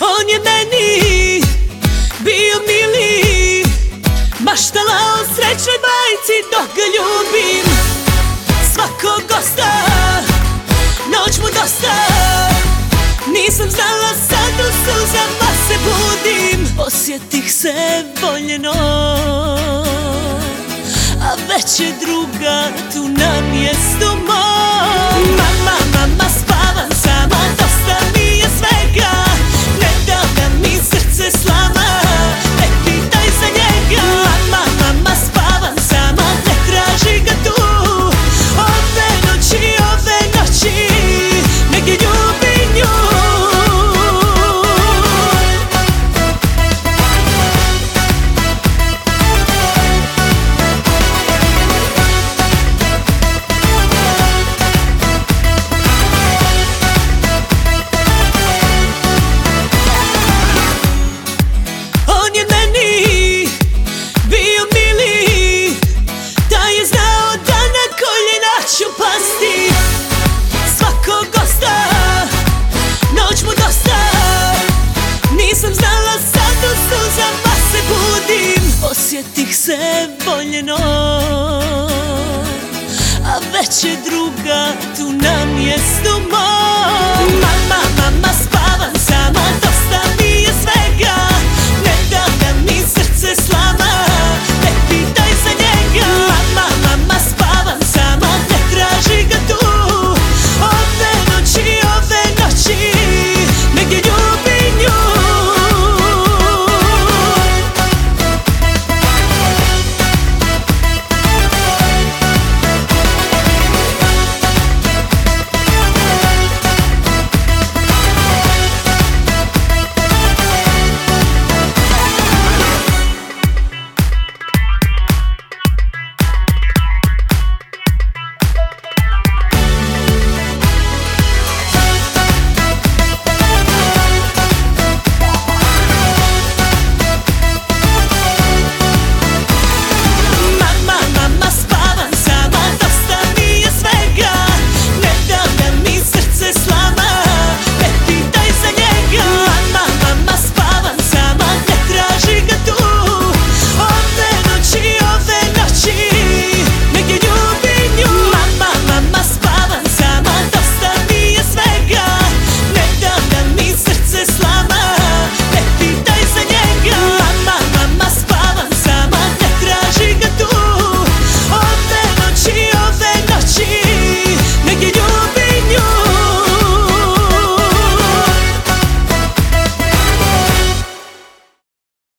On je meni bio mili Maštala o srećnoj bajci dok ga ljubim. Svakog gosta, noć mu dosta. Nisam znala sad u suzama se budim. Osjetih se voljeno A već je druga tu na mjestu moj nisam znala sad u suzama pa se budim. Osjetih se voljeno A već je druga tu na mjestu moj. Mama, mama, spavim